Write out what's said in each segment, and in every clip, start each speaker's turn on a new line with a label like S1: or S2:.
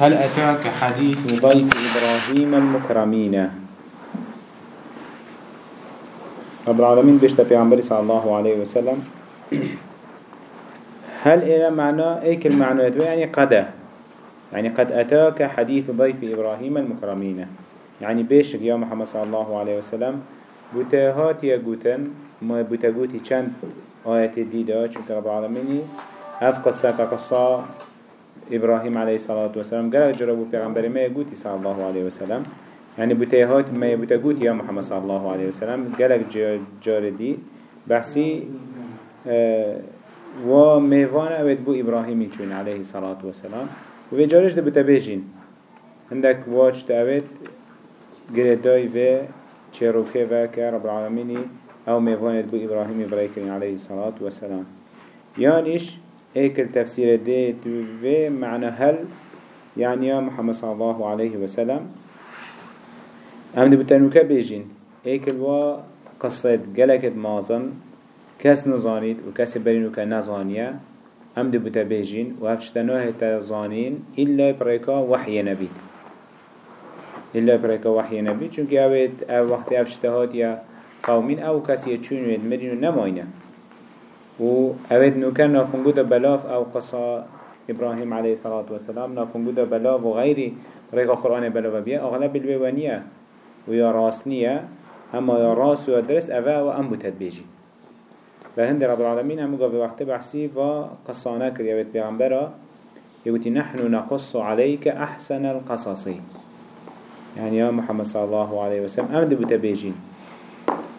S1: هل أتاك حديث ضيف إبراهيم المكرمين. رب العالمين بيشتا پیغمبر صلى الله عليه وسلم. هل إلى معنى إيك المعنى يعني قد يعني قد أتاك حديث ضيف إبراهيم المكرمين. يعني بيشك يا محمد صلى الله عليه وسلم. بوتهات يا قوتن ما بوتهاتي چند آيات ديدا چونك رب العالمين هف قصة قصة إبراهيم عليه الصلاة والسلام قال جربوا پیغمبر ما يقولي صلى الله عليه وسلم. يعني بتيهات ما بتقول يا محمد صلى الله عليه وسلم. قال جاردي بحسي آه و ميوان أبد بو إبراهيم چون عليه الصلاة والسلام و في جارش ده بتبيجين عندك واج تأبد قرداي في چروكي و كرب العالمين أو ميوان بو إبراهيم إبراهيم عليه الصلاة والسلام يانيش هيك التفسير دي في معنى هل يعني يا محمد صلى الله عليه وسلم. هم دي بتنوكا بيجين؟ هيك الوا قصة قلقت مازن كس نزانيد وكس برينوكا نزانيا. هم دي بتبيجين وهفتشتنوه تزانين إلا بريكا وحي نبي إلا بريكا وحي نبي چونك اوه وقت افشتهات يا قومين أو كسي يچون ويد مرينو نماينه. و اوید نوکن نافنگو بلاف أو قصا إبراهيم عليه الصلاة والسلام نافنگو دا بلاف و غيري ريقا قرآن بلاف بيا أغلب البيوانية ويا راسنية أما يا راس ويا درس أفا وأم بتدبيجي. فهند رب العالمين هم قابل وقت بحسي و قصانا كريوت بيغمبرا يقولي نحن نقص عليك أحسن القصص. يعني يا محمد صلى الله عليه وسلم أم دي بتبيجين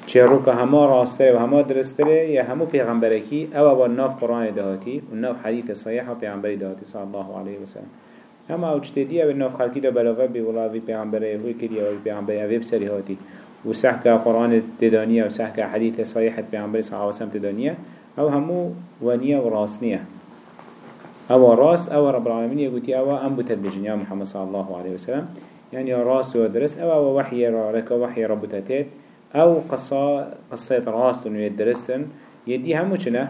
S1: که همه راستره و همه درستره یا همه پیغمبرکی أو أو ناف قرآن دهاتی و ناف حدیث صحیح و پیغمبری دهاتی صلی الله علیه و سلم. اما أو چه دی أو ناف خلقی ده بلاوه بی ولاوی پیغمبره هوی کری أو پیغمبری اوی بسری هاتی. و سحک قرآن تدانیه و سحک حدیث صحیح پیغمبری صلی الله علیه و سلم تدانیه أو همو ونیه و راستنیه. أو راست أو رب العالمين يقولي أو ام بتدبجن يا محمد صلى الله عليه وسلم يعني راست ودرس أو وحي رك وحي ربطتات أو قصة قصة راست انو يدرسن يدي همو چنه؟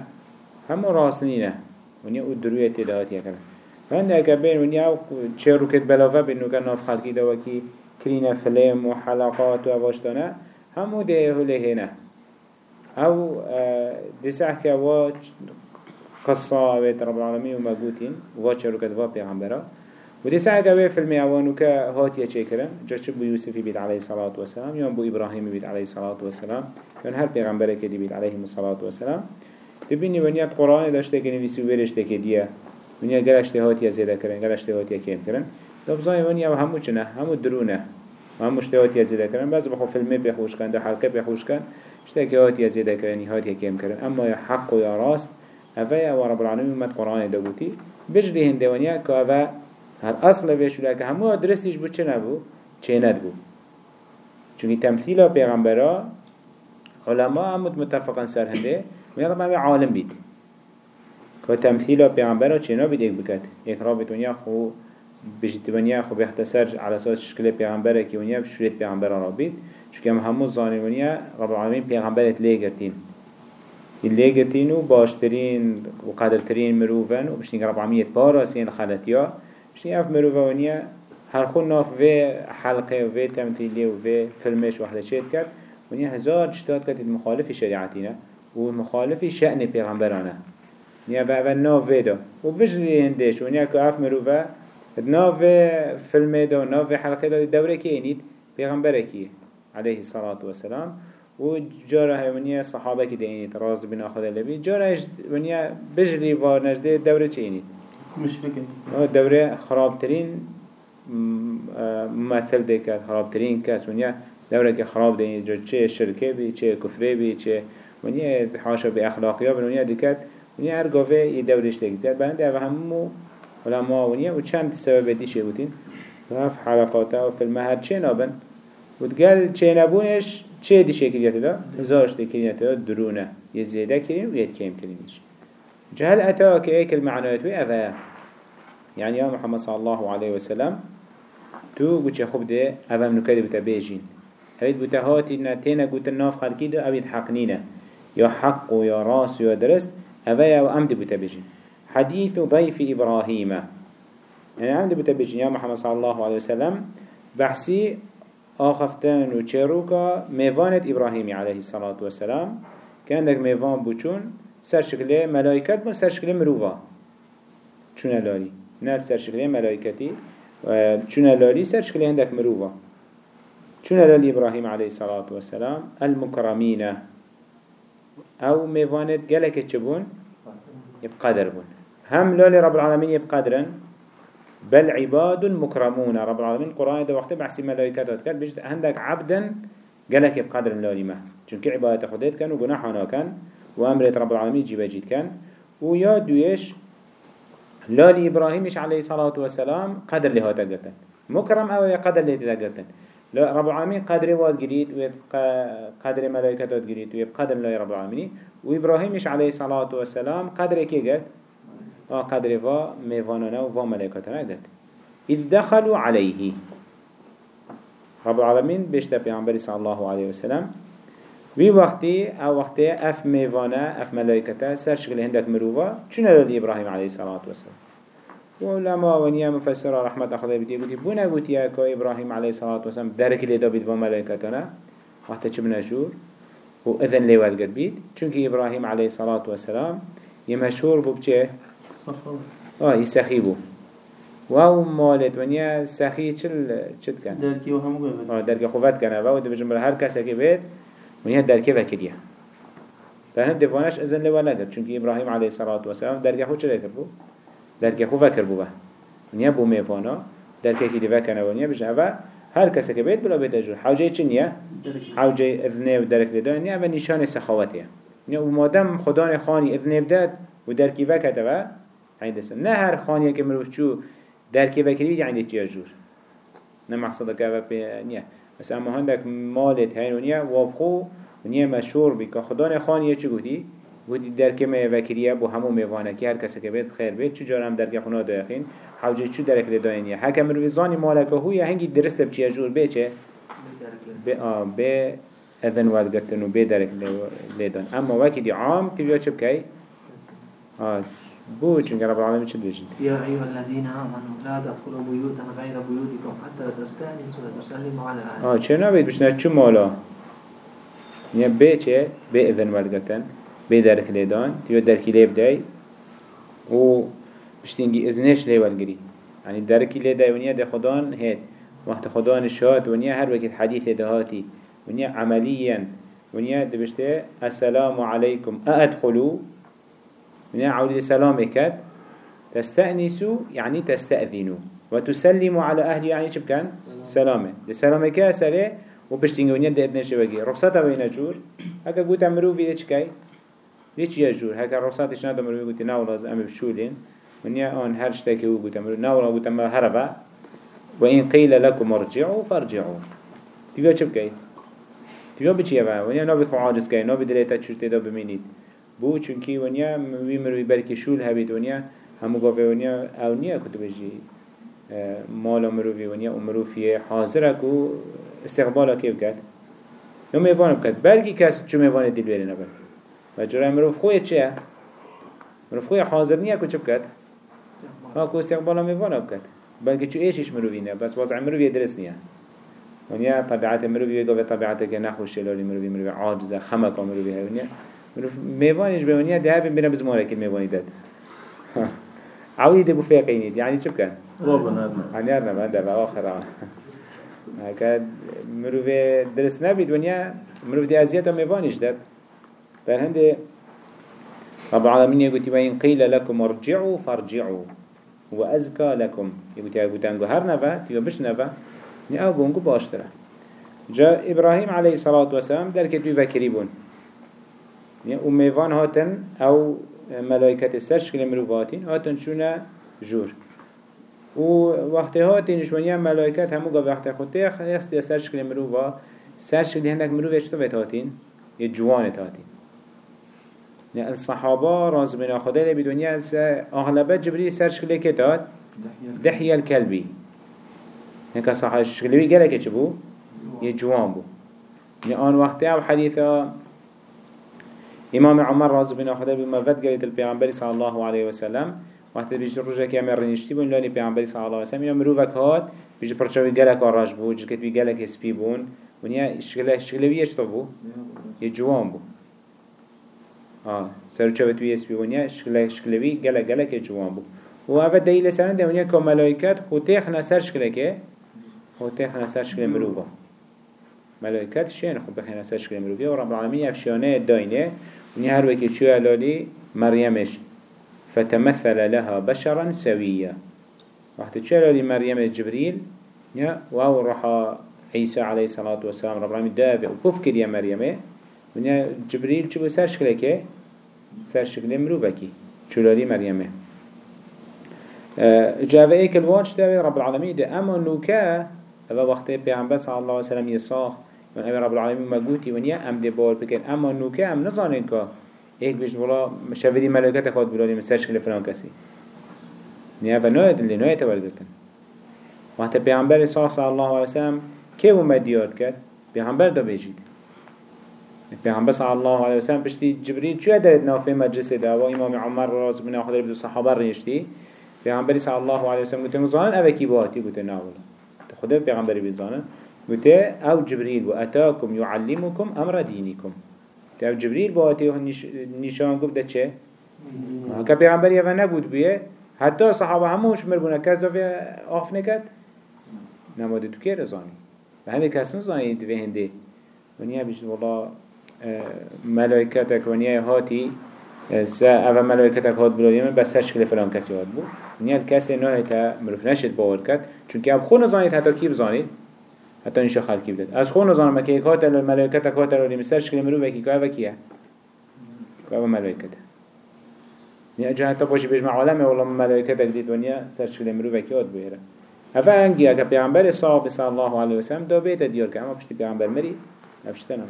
S1: همو راستنينه. ونیا أو تدهات یکن فهند اگه بین ونیا أو چه رو کت بلافه بینو که ناف دو وکی کرین فلم و حلقات و اواشتانه همو ده هنه أو دسح که وا قصة اوید رب العالمين وما قوتين ووا چه رو کت ودي ساعة قوي في الميوانو كهات يشكرن جاش بو يوسف بيت عليه الصلاة والسلام يوم بو إبراهيم بيت عليه الصلاة والسلام يوم هر پیغمبره كدي بيت عليه الصلاة والسلام تبيني ونيات قرآن داشته كني ويسو ويرش تكديه ونیا گلش هات زیاده کرن گلش هات کم کرن دبزای ونیا همو چنه. همو درونه. همو اشتهات زیاده کرن بعض بخو فیلم بخوش کن ده حلقه بخوش کن اشتهات هات زیاده کرن هات کم کرن اما یا حق و یا راست. اوه و رب العالمین مد قرآن هنده ونیا که اوه هر اصل ویشو لکه همو درستیش بود چه نبو؟ چه ند بود چونی تمثیل پیغمبرا علما هم متفقا سر هنده من طبعا عالم بید که تمثیل پیغمبرا چه نبید ایک بکد ایک رابط ونیا خو بجد ونیا خو بيختصر على اساس شكل پیغمبره که ونیا بشورت پیغمبرا را بید. چون که همو زانی ونیا رب العالمین پیغمبرت لیگرتین اللي و باشترين وقدرترين مروفن وبشتين رب العالمين باراسين خلتيا شنی اف مروفانیه هر خون ناف و حلقه و تمثیلی و فیلمش وحده چید کرد؟ ونیا هزار جتاد کرد مخالف شریعتینه و مخالف شأن پیغمبرانه. نیا و اول ناف دا. و بجری هندش. ونیا که اف مروفه ناف فیلم دا و ناف حلقه دا دوره که اینید؟ پیغمبره کیه عليه الصلاة والسلام. و جاره ونیا صحابه که دینید؟ راز بنا خدا لبی جاره ونیا بجری و نجده دوره اینید؟
S2: مشركين
S1: دوره خرابترين ممثل ده کرد خرابترین کس ونیا دوره خراب ده جو چه شرکه بی چه کفره بی چه ونیا حاشا به اخلاقی ها ونیا دکت ونیا هر گاوه یه دورش بنده او همو علماء ونیا و چند سبب دیشه بودین. رف حلقاته و فیلم هر چه نابن. و دگل چه نبونش چه دیشه کریت دا هزارش دیکریت دا درونه. یه زیده کریم و یه کم کریمش. جهل أتاك إيك المعنويات؟ وأفا يعني يا محمد صلى الله عليه وسلم تو بوچه خوب ده أفا منو كده بتا بيجين. هيد بتا هاتي تينا قوت الناف خلقي ده أبيد حق نينا. يا حق يا راس يا درست أفا يا وأمد بتا بيجين. حديث ضيف إبراهيم. يعني عندي بتبجين يا محمد صلى الله عليه وسلم. بحسي آخفتن و چروكا ميفانت إبراهيمي عليه الصلاة والسلام. كان ميفان بوچون سر شكله ملايكت بون سر شكله مروفا چون لالي نفس سر شكله ملايكتي چون لالي سر شكله عندك مروفا چون لالي إبراهيم عليه الصلاة والسلام المكرمين أو ميفانت جلك چبون يبقدر بون هم لالي رب العالمين يبقدرن بل عباد مكرمون رب العالمين القرآن ده وقت بحسي ملائكة كان بيجد عندك عبدا قالك بقدر اللي ما چونك عبادة خديت كان وقناحنا كان وأمرت رب العالمين جيبا جيد كان. ويا دويش لالي إبراهيمش عليه الصلاة والسلام قدر لها تقرتن مكرم أو قدر لها تقرتن لا رب العالمين قدر واد جريد وقدر ملائكة واد جريد وقدر الله رب العالمين. وإبراهيمش عليه الصلاة والسلام قدر كي قد آه قدر فا ميفاننا وفا ملائكتنا قد إذ دخلوا عليه. رب العالمين بيشتا بيعنبري صلى الله عليه وسلم. وی وقتی أو وقتی اف میوانه اف ملائکته سر شکل هندک مروفا چونه لدی ابراهیم علیه الصلاة والسلام ولما ونيا مفسر رحمة خدا بدي قلت بنا قلت يا كو إبراهيم عليه الصلاة والسلام درك اللي دابد وملائكتنا وقت چبنا شور وإذن لي والقد بيت چونك إبراهيم عليه الصلاة والسلام يمشهور بو بچه آه يسخي بو واو مالت ونيا سخي چل چد كان
S2: دركي وهم قبل
S1: آه درك خوفت كان واو دبجم بر هر کسی که بيت ونيا دركي وكريا فهند دفانش إذن لي والقد چونك إبراهيم عليه الصلاة والسلام درك خو چل بو؟ درك خو فكر بو ونيا بو ميفانا درك كي دفا كان ونيا بجن اوه هر کسی که بيت بلا بيت اجور حوجه چنيا حوجه اذنه و درك لدان نيا و نشان سخاوتيه نيا و مادم خدا خاني اذنه بداد و دركي وكته و عند سن نه هر خانیه که مروف چو درکی بکری بید عندي تیاجور نه مقصد که و نیا. بس اما هندك مال هين ونيا وابخو ونيا مشهور بك خدا خان يا چه گودی؟ گودي درك ما وكريا بو همو ميوانكي هر کس که بيت خیر بيت چه جارم درك خنا داخين حوجه چو درك یه حكم روزاني مالك هو يا هنگی درست بچي جور بيچه به به اذن واد گرتن و به درک لیدان اما وقتی عام تیویا چه بکی؟ بو چونك رب العالمين شد بيجي؟
S2: يا أيها الذين آمنوا لا تدخلوا بيوتا غير بيوتكم حتى تستأنسوا وتسلموا على أهلها
S1: آه چه نبید بشنه چو مالا نیا بی چه بی اذن ولگتن بی درک لیدان تیو درکی لیب دای و بشتینگی ازنش لی ولگری يعني درکی لی دای ونیا ده خدان هید وقت خدان شاد ونیا هر وقت حدیث دهاتی. ونیا عمليا ونیا دبشته السلام عليكم أأدخلوا من عودة سلام كد تستأنسوا يعني تستأذنوا وتسلموا على أهل يعني شو كان سلامة. السلامة كاسرة وبشتينجو نيد إدنا شبكي رخصتها بين جور هكا قلت أمرو في ديش كاي. ديش يا جور هكا رخصات إشنا دمرو قلت ناولاز أم بشولين. من يا أن هو قلت أمرو. ناولا قلت أمرو هربا. وإن قيل لكم ارجعوا فارجعوا. تبقى شبكي تبقى بچي يبا ونيا نابد خو عاجز كاي. نابد ريتا شو تدا بمينيد بو چونکی ونیا وی مروی بلکه شول هبید ونیا همو گاوه ونیا او نیا کتو بجی مال مروی ونیا و مروفی حاضره کو استقبالا کیو کرد نو میوان بکرد بلکه کس چو میوان دیل بیره نبر و جرای مروف خوی چیه؟ مروف خوی حاضر نیا کو چو بکرد؟ ها کو استقبالا میوان بکرد بلکه چو ایشش مروی نه بس وضع مروی درست نیا ونیا طبیعت مروی گاوه طبیعت که نخوش شلالی مروی مروی عاجزه خمکا مروی ونیا میوانش بونیه ده بین بنا بزماره که میوانی داد. عوی ده بفیقینید یعنی چه بکن؟ يعني أرنا ما ده بآخر هكذا مروف درس نبيد ونيا مروف دي أزيادة ميفانش ده فالهند رب العالمين يقول وإن قيل لكم ارجعوا فارجعوا وأزكى لكم يقول يقول تنقو هر نفا تيجو بش نفا ني أو بونقو باشتره جاء إبراهيم عليه الصلاة والسلام در كتوي فكريبون و میوان هاتن أو ملائکت سرش کل مروفاتین هاتن شونه جور. و وقتی هاتینش ونیا ملائکت همو گا وقت خودتی خیستی سرش کل مروفا سرش کل هندک مروف اشتو بید هاتین؟ یه جوانت هاتین. نه الصحابه راز بنا خدا لی بدونیا اغلبت جبریل سرش کل کتات دحیه الكلبی هنکا صحابه شکلوی گره که چه بو؟ یه جوان بو نه آن وقتی أو حدیثا إمام عمر رضي بن خدا بما فت قالت البيغمبر صلى الله عليه وسلم. وقتی بیش روزه که همه رنیشتی بون لالی پیامبری صلی الله علیه و سلم اینا مروفک هات بیش پرچاوی گلک آراش بود جلکت بی گلک اسپی بون ونیا شکل شکلوی اش بو؟ یه جوان بو. آه سر چه توی اسپی ونیا شکل شکلوی گلک گلک جوان بو. و اوه دلیل سرن ده ونیا که ملائکت خوتیخ نسر شکل که خوتیخ نسر شکل مروفا ملائكات شين خب بخينا سشكل مروفية ورب العالمين أفشيانة الداينة ونيا هر وكي شو ألالي مريمش. فتمثل لها بشرا سويا. وقت شو ألالي مريم جبريل؟ يا واو رحا عيسى عليه الصلاة والسلام رب العالمين دافع وكفكر يا مريم ونيا جبريل شو سر شكلك؟ سر شكل مروفكي. شو ألالي مريم جاء إيك الواج داوي رب العالمين. ده اما نوكا هذا وقت بيعنبه صلى الله وسلم يصاخ من أمر رب العالمين مجوتي ونيا أم دبار بكن أما نوكا أم نزانين كا هيك بيش بولا مشاهدي ملائكة خود بلالي مسرش كل فلان كسي نيا فنويت اللي نويت وردتن وقت پیغمبر صلى الله عليه وسلم كيف مديات كد پیغمبر دا بيجيد پیغمبر صلى الله عليه وسلم بشتي جبريل شو دارت نافي مجلس دا و امام عمر راز بن اخدر بدو صحابه ريشتي پیغمبر صلى الله عليه وسلم قلت مزانن أوكي باتي قلت ناولا خدا پیغمبر بيزانن وتي أو جبريل وأتاكم يعلمكم أمر دينكم. أو جبريل بواتي نشان قب ده چه که پیغمبر یه نبود بیه حتی صحابة هموش مربونه کس دفعه آف نکد نماده تو که رزانی و همه کس نزانی دوه هنده. ونیا بیشت والله ملائکتک ونیا هاتی سا اول ملائکتک هات بلادیم بس شکل فلان کسی هات بود. ونیا کسی نه تا مروف نشد باور کرد. چون که اب خود نزانید حتی کی بزانید؟ حتی نشه خلقی بدد از خون نظام مکه یک هات الملائکت هات رو مسر شکل مرو بکی که وکیه که ملائکت نی اجا حتی باشی بجمع عالمه والله ملائکت دید ونیا سر شکل مرو بکی هات بیره هفه انگی اگه پیغمبر صاحب صلی الله علیه وسلم دو بیت دیار که اما پشتی پیغمبر مری نفشتن اما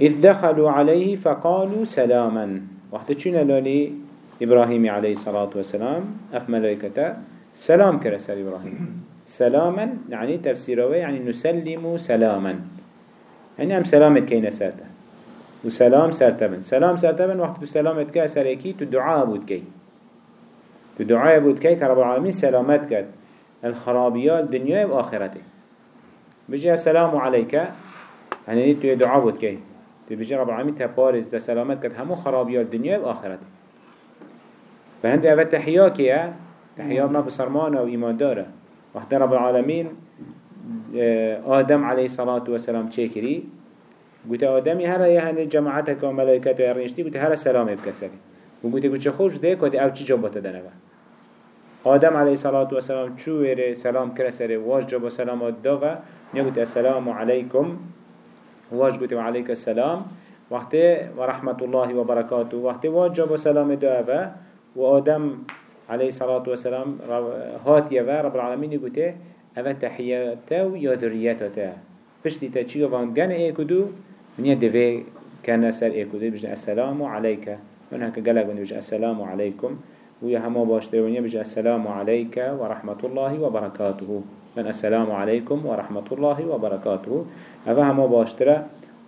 S1: إذ دخلوا عليه فقالوا سلاما. وقت چون لالي إبراهيم عليه الصلاة والسلام أف ملائكته سلام كرسل إبراهيم سلاما يعني تفسيره يعني نسلم سلاما. يعني هم سلامت كينا سرته وسلام سرتبن. سلام سرتبن وقت سلامت كا سريكي تو دعاء بود كي. تو دعاء بود كي كرب العالمين سلامت كد الخرابيات دنيا وآخرته بجي السلام عليك. يعني تو دعاء بود كي. تو بجي رب العالمين تبارز ده سلامت كد همو خرابيات دنيا وآخرته فهند اوه تحياكي تحيا ما بسرمانه وإيمان داره. وقت رب العالمين آه، آدم عليه الصلاة والسلام تشكري قلت آدمي هلا يهني جماعتك وملائكته يرنشتي قلت هلا سلام بكسري وقلت قلت خوش ده قلت آو چي جابت دنبا آدم عليه الصلاة والسلام چو ويري سلام كرسري واش جاب سلامات داغا نقول السلام عليكم واش قلت وعليك السلام. وقت ورحمة الله وبركاته وقت واش جاب سلام داغا وآدم عليه الصلاة والسلام هات يا رب العالمين يقول أفا تحياته يا ذريته بشتي تشيو فان جن إيكودو من يدفع كان سر إيكودو بجن السلام عليك. من هكا قالك بجن السلام عليكم. ويا هما باشترونيا بجن السلام عليك ورحمة الله وبركاته. من السلام عليكم ورحمة الله وبركاته. أفا هما باشترا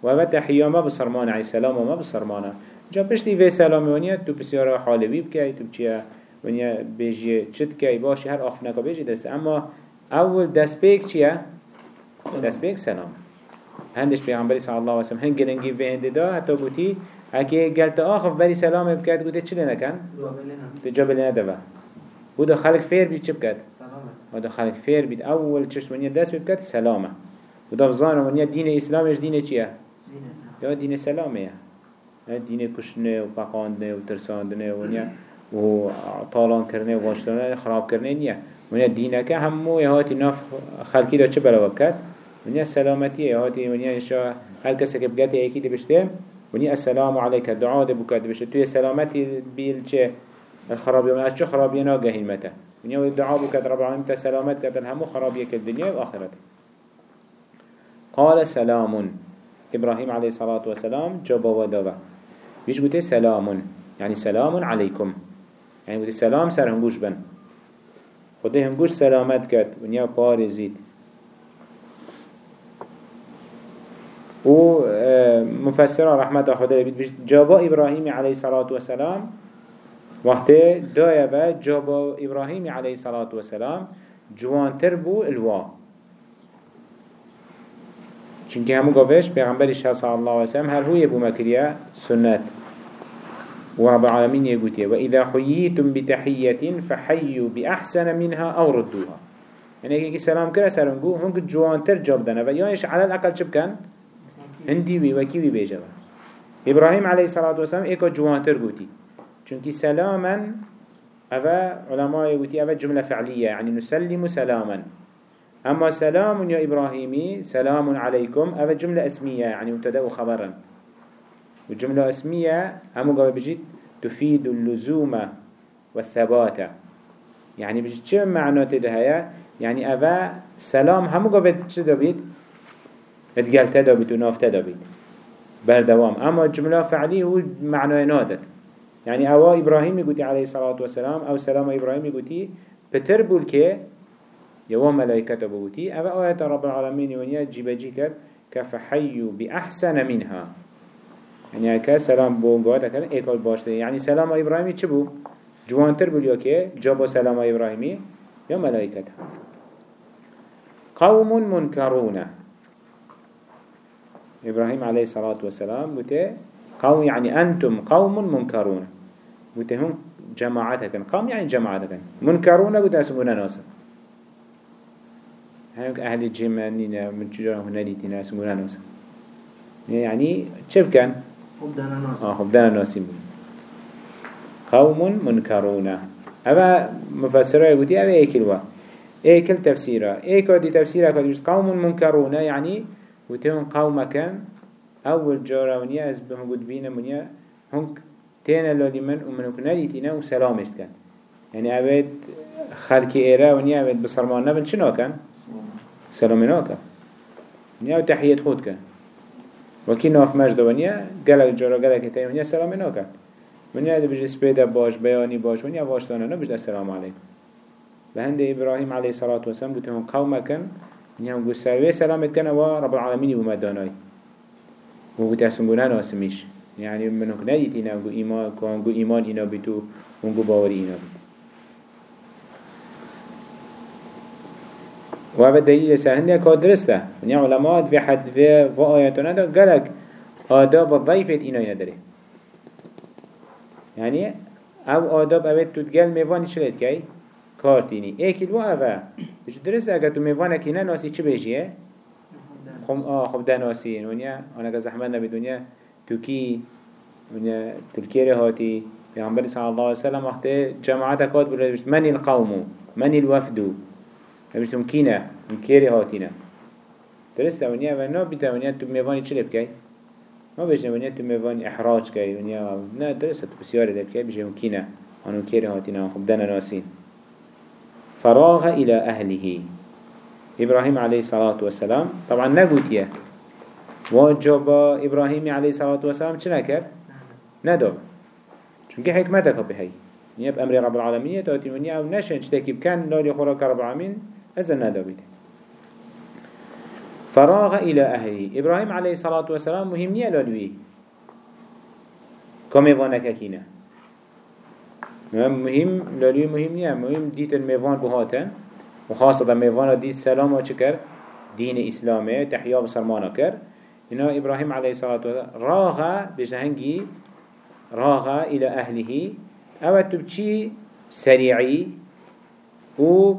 S1: وأفا تحيا ما بصرمانة عليه السلام وما بصرمانة جا بشتي في سلام ونيا تو بسيارة حالي بيبكي تو بچيا ونیا بیجی چت که باشی هر آخف نکا بیجی درسته. اما اول دست بیک چیه؟ دست بیک سلام. هندش پیغمبری صلی الله علیه وسلم هنگ گرنگی و هنده دا حتی گوتی اگه گلت آخف بری سلام بکرد گوته چی نکن؟ تجا بلی ندوه بودا خلق فیر بید چی بکرد؟ بودا خلق فیر بید. اول چشت ونیا دست بکرد سلامه. بودا بزانه ونیا دین اسلامش دین چیه؟ دین سلامه. دین کشنه و پقاندنه و ترساندنه ونیا و طالان کرنه و واشتانه خراب کرنه نیه. ونیا دینکه همو یهاتی ناف خلکی دا چه بلا وکد ونیا سلامتی یهاتی ونیا اشا هر کسی که بگت یکی دی بشته ونیا السلام علیک دعا دی بکد بشته توی سلامتی بیل چه الخرابی من از چه خرابی ناگه مته. ونیا دعا بکد رب العالمین سلامت کدن همو خرابی که دنیا و آخرت. قال سلام إبراهيم عليه الصلاة والسلام جاب ودوا بيش قلت سلام يعني سلام عليكم يعني ودي سلام سر هنگوش بن. خده هنگوش سلامت کرد. و نیا پارزید و آه، مفسر رحمت خدا بید بشت جابا إبراهيم عليه الصلاة والسلام وقت دايا و جابا إبراهيم عليه الصلاة والسلام جوان تربو الوا. چونکه همو گاوش پیغمبرش صلى الله عليه وسلم هل هو يبو مكريا سنت. ورب العالمين يقول وإذا حييتم بتحية فحيوا بأحسن منها أو ردوها. يعني كي سلام كلا سرنجو هنك جوان تر جاب دنا ويانش على الأقل شب كان؟ هندي وي وكي وي بيجوا إبراهيم عليه الصلاة والسلام إيكا جوان تر قوتي. چونكي سلاما أفا علماء يقولي أفا جملة فعلية يعني نسلم سلاما. أما سلام يا إبراهيمي سلام عليكم أفا جملة اسمية يعني مبتدأ خبرا. والجملة اسمية همو قبل بجيت تفيد اللزوم والثبات. يعني بجيت شو معنى تدهيا يعني أفا سلام همو قبل چه دابيت اتقال تدابيت وناف تدابيت بردوام أما الجملة فعلية هو معنى نادت. يعني أوا إبراهيم يقولي عليه الصلاة والسلام أو سلام إبراهيم يقولي بتربو الكي يوا ملائكة بقولي أوا آيات رب العالمين ونيا جيبجي كر كفحيو بأحسن منها. يعني أكا سلام بو قوات أكا إيكال باشته يعني سلام إبراهيمي چه بو؟ جوانتر بو ليو كي جابو سلام إبراهيمي يا ملائكة قوم منكرون إبراهيم عليه الصلاة والسلام بوته قوم يعني أنتم قوم منكرون بوته هم جماعتك قوم يعني جماعتك منكرون بوته اسمونا ناسا هنوك أهل الجمانين من جرى هنا ديتنا اسمونا ناسا يعني شب كان
S2: خبدانا ناس.
S1: آه خبدانا ناسين قوم منكرون هذا مفسره يقول هذا ايكل وا ايكل تفسيره ايكل دي تفسيره كده قوم منكرون يعني وتهم قومك أول جارة ونيا از بهم بينا منيا هنك تينا لالي من ومنك نديتنا وسلامست كان يعني أبد خلق إيرا ونيا أبد بصرمان نبن. شنو كان سلامنا كان ونيا وتحية خود وكي ناف مجد ونيا قلق جارة قلق تاي ونيا سلامنا كان ونيا ده بجي سبيدا باش بياني باش ونيا واشتانا نبجد السلام عليكم بهند إبراهيم عليه الصلاة والسلام قلت هم قومك ونيا هم قل سروي سلامت كان ورب العالمين ومداناي و تحسنگونه ناسمیش يعني منك نديت إنا ونقو إيمان كونقو إيمان إنا بتو ونقو باوري إنا بتو وهذا دليل سهل هندي كاد درسته. يعني علماء في حد في في آياتنا ده قالك آداب ضيفة إنا يندري يعني أو آداب اوه تتقال ميواني شلت كي كارتيني ايكي الوا اوه. بش درسته اگر تو ميوانك إنا ناسي چه بيجيه خم آه خب دناسين ونیا آن که زحمت نبی دنیا. تو کی ونیا تلکیر هاتی. پیامبر صلی الله علیه وسلم وقت جماعت کات بود بشت من القوم. من الوفد. بشت مكينة مكيري هاتينا درست ونیا و نا بیتا ونیا تو میوانی چه لب ما بجنه ونیا تو میوانی احراج کی ونیا نه درست تو بسیاری لب کی بجنه مكينة آنو مكيري هاتينا خب دنا ناسين فراغ إلى أهله إبراهيم عليه الصلاة والسلام طبعا نقوتيه واجب إبراهيم عليه الصلاة والسلام چه نكر؟ ندب چونك حكمتك بهي نيب أمر رب العالمين تاتي ونيا أو نشن اشتكي بكان لالي خوراك رب العالمين أزل ندبيت فراغ إلى أهله إبراهيم عليه الصلاة والسلام مهم نيا لالوي كم يفانك كينا مهم لالوي مهم نيا مهم ديت الميفان بهاتن وخاصة ميفانا دي السلام وشكر دين إسلامي تحيا بسرمانا كر إنه إبراهيم عليه الصلاة والسلام راغا بجهنجي راغا إلى أهله أو تبشي سريعي و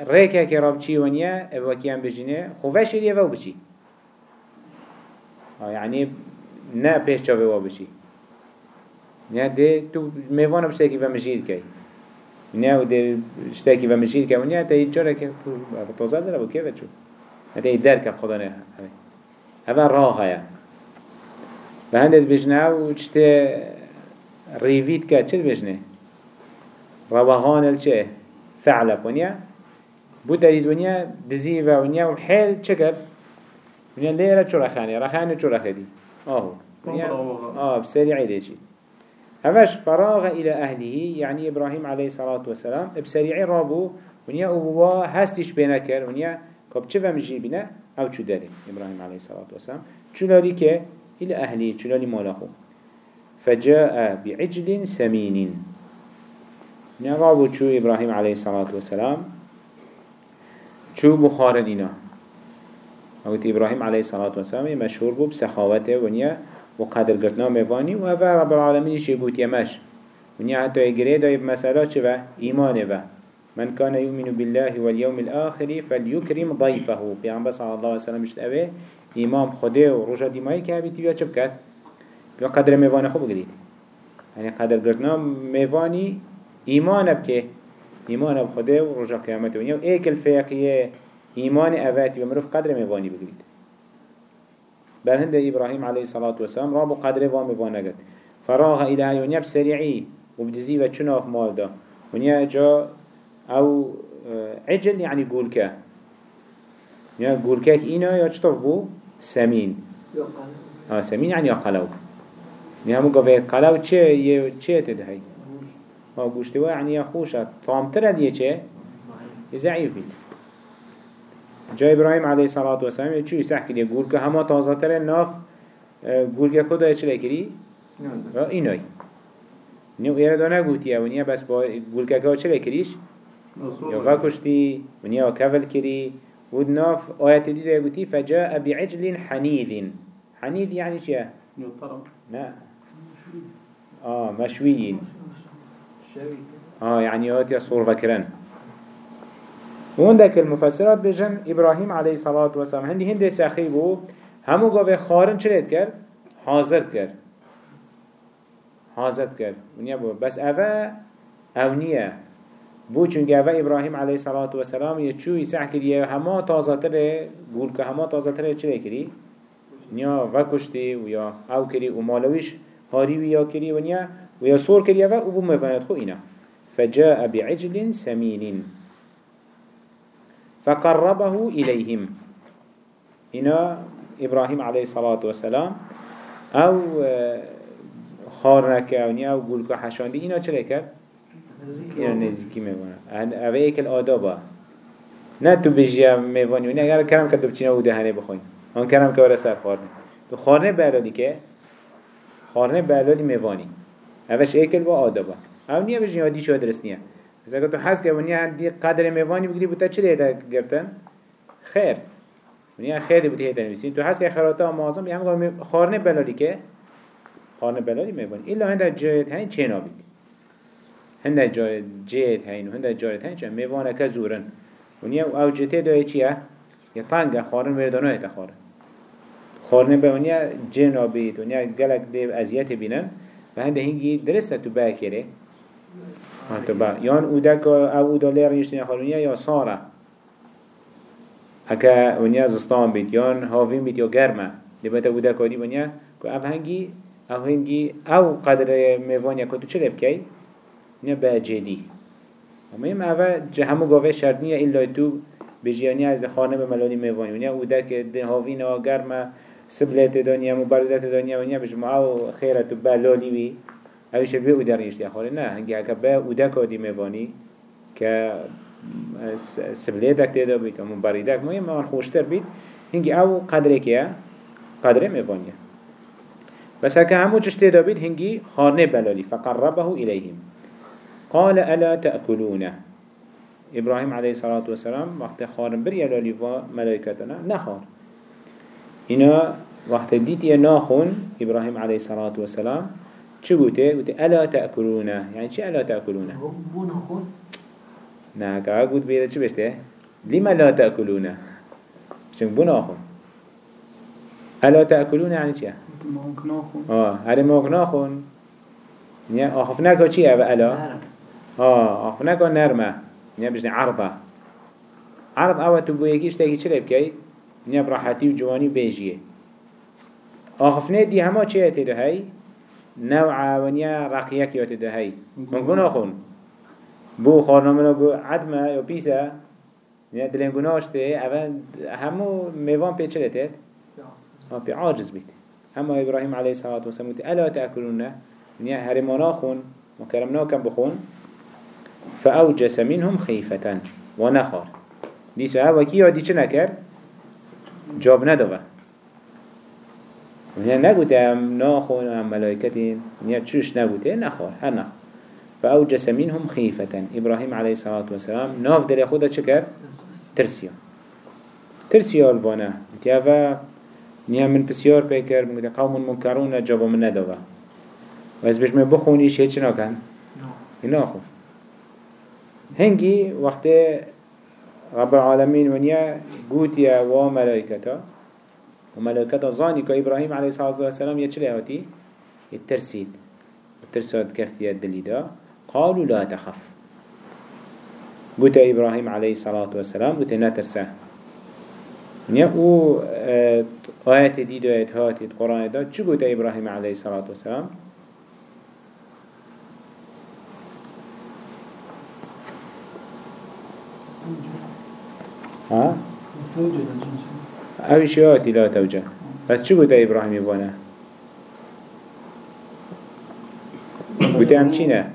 S1: ريكا كرابشي ونيا أبوكيان بجنه خوفاش اللي يفو بشي يعني نا بيش جاوه بشي يعني دي تو ميفانا بشتاكي فمجيد كي ونیا و در شتاکی و مشیر که ونیا تا ایجاره که توزه داره و کیفه چو تا ایدر کف خدا نه هوا راه هیا و هندت بجنه و چته ریوید که چه بجنه روغان الچه ثعلب ونیا بود دید ونیا دزی و ونیا و حیل چه کرد ونیا لیره چو رخانه رخانه چو رخدی آهو آه بسریعی دیچی هفش فراغ إلى أهله يعني إبراهيم عليه الصلاة والسلام بسريع رابو ونيا أبوا هستش بينكر ونيا كب چه مجي بنا أو چو داري إبراهيم عليه الصلاة والسلام. چلالي كه إلى أهله چلالي مالاخو فجاء بعجل سمين. ونیا رابو چو إبراهيم عليه الصلاة والسلام. چو بخارن اینا. اوت إبراهيم عليه الصلاة والسلام مشهور بو بسخاوته ونیا وقدر قرتنا مفاني وهذا رب العالمين يقول يمش ونیا حتى يقري دايب مسألة شبه إيمانه به من كان يؤمن بالله واليوم الآخر فليكرم ضيفه بيعنبه صلى الله عليه وسلم مشت أبي إمام خده ورجا ديمائي كهبي تبيا چه بكت بيا قدر ميوانه خو بگريد يعني قدر قرتنا ميواني إيمان بكه إيمان بخده ورجا قيامته ونيا ايك الفيقية إيمان أفاتي ومروف قدر ميواني بگريد بل هند إبراهيم عليه الصلاة والسلام رابو قدر وميوانه قد فراغ إلى ونيا بسريعي وبدزي وچناف مال ده ونيا جا أو عجل يعني يعني قولكاك إينا يا چطف بو؟ سمين آه سمين يعني قلو همو قفيت قلو چه چه تدهي آه قوشتوا يعني يا خوشة طامتر ديه چه زعيف بيت جا إبراهيم عليه الصلاة والسلام چو يسح كده قولكا هما تازه تر ناف. قولكا كده چه كري آه إيناي نيو إيرا دانا قوتيا ونيا بس با قولكا كده چه كريش يا فاكشتي ونيا وكفل كري ودناف آيات دي يقولي فجاء بعجل حنيذ حنيذ يعني شيء لا آه مشويين آه يعني آيات صور فكرن وعندك المفسرات بجن إبراهيم عليه الصلاة والسلام. هندي هندي سخيبو همو قوة خارن چلت كر حاضر كر حاضر كر بس أفا أونية بو چونکه اوه ابراهیم علیه صلاة و سلام یه چوی سع کریه همه تازه تره گول که همه تازه تره چه کری؟ نیا و کشتی و یا أو کری و مالویش هاری و یا و یا صور کریه و أو بو مفاند خو اینا فجاء بعجل سمين. فقربه إليهم. إنا إبراهيم عليه الصلاة والسلام. أو خارنك أو نيا أو قولك حشان دي إنا چلي كر اینا نزدیکی میوانه اوه ایک الادابه نه تو بجیا میوانی نه اگر کرم که تو بچینه أو دهنه بخوین آن کرم که وره سر خارنه تو خارنه بلالی که؟ خارنه بلالی میوانی. اوش ایکل با آدابه او نیه بجنی شو درست نیه بس اگر تو حس که ونیا هندی قدر میوانی بگیری بوده چه لیده گرتن خیر. ونیا خیلی بوده هیده نویسین تو حس که خیراتا معظم هم خارنه بلالی که؟ خارنه بلالی میوانی. ایلا هنده جایت هین چه نابید هنده جای جیت هین و هنده جایت هین چه میوانه که زورن. و نیا او جته دای چیه؟ یه طنگه خارن وردانو هیتا خارن. خارن به ونیا جنا بید ونیا گلک دیو ازیت بینن. و هنده هنگی درسته تو با کره تو با یان اودک او اودا لیر خارنیا یا ساره اکا ونیا زستان بید یان هاوین بید یا گرمه. دیبتا اودک آدی ونیا که او هنگی او هنگی او قدر میوانیا که تو چه لب نه با جدی. اما این اوه همو گاوه شرط نیه ایلا تو بجیانی از خانه به ملانی میوانی. ونیا او ده که ده هاوین ها گرم سبلت دانیا مبردت دانیا ونیا بجمع أو خیرت با لالی وی. اوش به أو در نیشتی خاله نه. هنگی اکا با أو ده کادی میوانی که سبلت تیدا بید و مبردک مهم آن خوشتر بید هنگی أو قدره که قدره میوانیه. بس هكا همو جشتي دابيد هنگي خارنه بلالي فقربه إليهم قال ألا تأكلون إبراهيم عليه الصلاة والسلام وقت خارن بريا لاليفا ملائكتنا نخار إنا وقت ديت ناخون إبراهيم عليه الصلاة والسلام شو قلت؟ قلت ألا تأكلون يعني شو ألا تأكلون؟
S2: بو نخون
S1: نا كا قلت بيدا شو بسته؟ لما لا تأكلون؟ بسنك بو ناخون ألا تأكلون يعني شو؟
S2: ممكن نخون
S1: آه هذا موك ناخون يعني أخفناك شيء أبا ألا؟ ها آخفنا كان نرمه نیا بجنه عرضه عرض اوه تو بو یکیش تاکی چه لبکی؟ نیا براحتی و جوانی بیجیه آخفنه دی همه چه تده هی؟ نوع و نیا رقیه که تده هی ممکن آخون بو خارنامه بو عدمه یا پیسه نیا دلین گناهشته اوه همو میوان پی چه لتید؟ ها پی عاجز بید همه ابراهیم علیه الصلاة والسلام الا تأکلون نیا هرمانا خون مكرمنا كم بخون فأوجس منهم خيفة ونخار دي سؤال وكي دي چه نكر جاب ندوه ونیا نگوته هم ناخون هم ملائکتین ونیا چوش نگوته؟ نخار هر نه. فأوجس منهم خيفة إبراهيم عليه الصلاة والسلام ناف دل خدا شكر ترسيا ترسيا البانا تيافا نيا من بسيار بيكر من قوم منكرون جابوا من ندوا وإذا بيش من بخون إيش هيك ناكن يناخو هنجي وقت رب العالمين ونيا قوتيا وملائكتا وملائكتا ظاني كإبراهيم عليه الصلاة والسلام يتشلي هاتي. الترسيد الترسيد كفتيا الدليدا قالوا لا تخف. قلت إبراهيم عليه الصلاة والسلام. قلت نترسه ونيا أو آيات دي دو آيات هاتي القرآن دا چو قلت إبراهيم عليه الصلاة والسلام؟ ها؟ اوش ياتي لا توجه. بس چو قلت إبراهيم يبوانا قلت ام چينه